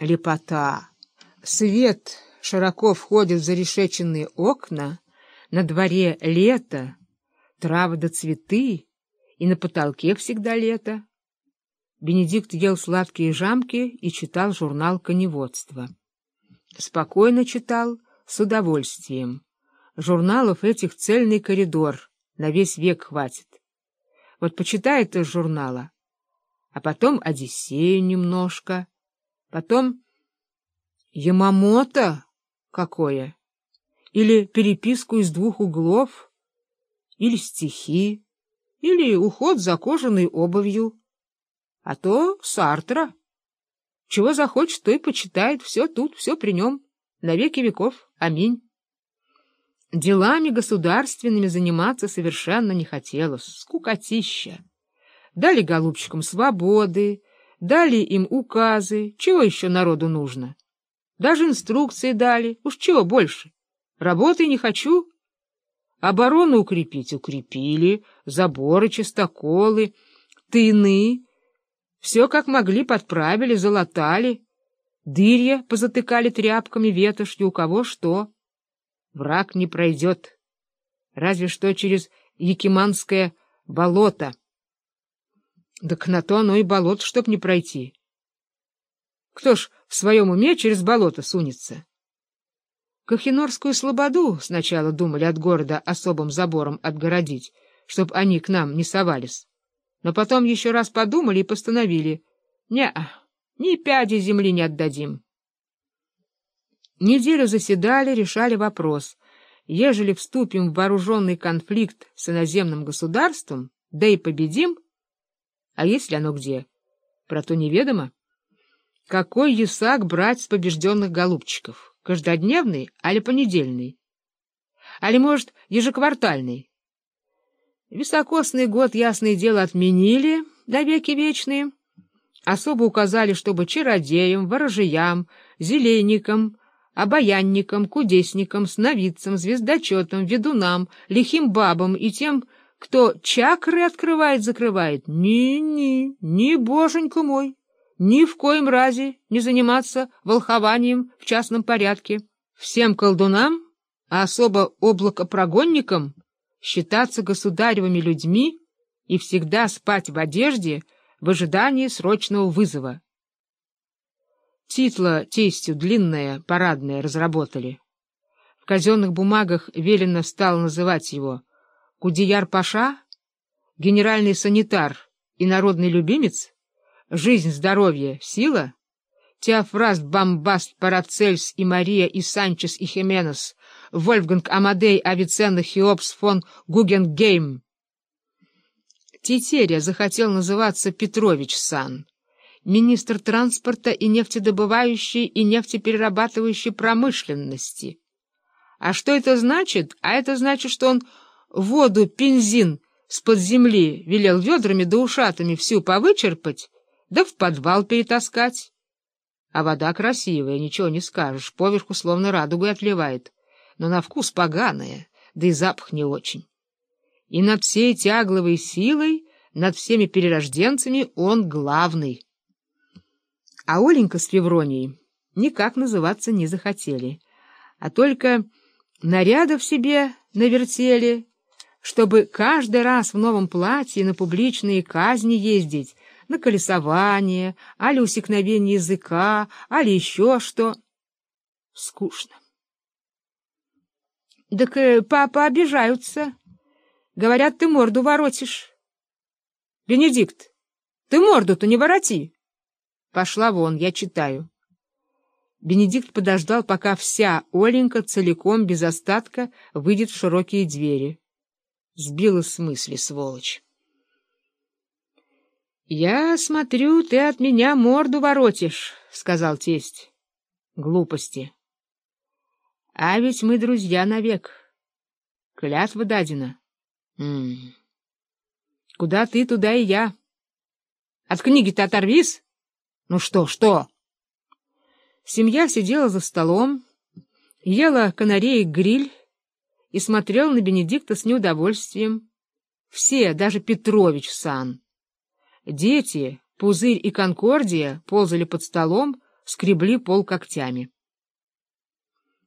Лепота. Свет широко входит в зарешеченные окна, на дворе лето, травы да цветы, и на потолке всегда лето. Бенедикт ел сладкие жамки и читал журнал коневодства. Спокойно читал, с удовольствием. Журналов этих цельный коридор, на весь век хватит. Вот почитает из журнала, а потом Одиссею немножко, потом Ямамото какое, или переписку из двух углов, или стихи, или уход за кожаной обувью, а то Сартра. Чего захочет, то и почитает, все тут, все при нем, на веки веков. Аминь. Делами государственными заниматься совершенно не хотелось. Скукотища. Дали голубчикам свободы, дали им указы. Чего еще народу нужно? Даже инструкции дали. Уж чего больше? Работы не хочу. Оборону укрепить укрепили, заборы, чистоколы, тыны. Все как могли подправили, залатали. Дырья позатыкали тряпками, ветошью, у кого что. Враг не пройдет, разве что через Якиманское болото. Так на то оно и болото, чтоб не пройти. Кто ж в своем уме через болото сунется? Кахинорскую слободу сначала думали от города особым забором отгородить, чтоб они к нам не совались. Но потом еще раз подумали и постановили. не ни пяди земли не отдадим. Неделю заседали, решали вопрос. Ежели вступим в вооруженный конфликт с иноземным государством, да и победим, а если оно где? Про то неведомо. Какой ясак брать с побежденных голубчиков? Каждодневный, али понедельный? Али, может, ежеквартальный? Високосный год, ясное дело, отменили до веки вечные. Особо указали, чтобы чародеям, ворожеям, зеленникам, обаянникам, кудесникам, сновидцам, звездочетам, ведунам, лихим бабам и тем, кто чакры открывает-закрывает. Ни-ни, ни, боженька мой, ни в коем разе не заниматься волхованием в частном порядке. Всем колдунам, а особо облакопрогонникам, считаться государевыми людьми и всегда спать в одежде в ожидании срочного вызова. Титла тестью длинное, парадное разработали. В казенных бумагах велено стал называть его Кудияр-паша, генеральный санитар и народный любимец, жизнь, здоровье, сила, Теофраст, Бомбаст, Парацельс и Мария и Санчес и Хименес, Вольфганг Амадей, Авиценна, Хеопс, фон Гугенгейм. Тетеря захотел называться Петрович Сан министр транспорта и нефтедобывающей и нефтеперерабатывающей промышленности. А что это значит? А это значит, что он воду, бензин с-под земли велел ведрами да ушатами всю повычерпать, да в подвал перетаскать. А вода красивая, ничего не скажешь, поверху словно радугой отливает, но на вкус поганая, да и запах не очень. И над всей тягловой силой, над всеми перерожденцами он главный. А Оленька с Февронией никак называться не захотели, а только нарядов себе навертели, чтобы каждый раз в новом платье на публичные казни ездить, на колесование, али усекновение языка, али еще что. Скучно. — Так э, папа обижаются. Говорят, ты морду воротишь. — Бенедикт, ты морду-то не вороти. Пошла вон, я читаю. Бенедикт подождал, пока вся Оленька целиком, без остатка, выйдет в широкие двери. Сбила с мысли, сволочь. — Я смотрю, ты от меня морду воротишь, — сказал тесть. — Глупости. — А ведь мы друзья навек. Клятва дадена. М -м. Куда ты, туда и я. От книги-то оторвись. Ну что, что? Семья сидела за столом, ела канареек гриль и смотрела на Бенедикта с неудовольствием. Все, даже Петрович сан. Дети, Пузырь и Конкордия ползали под столом, скребли пол когтями.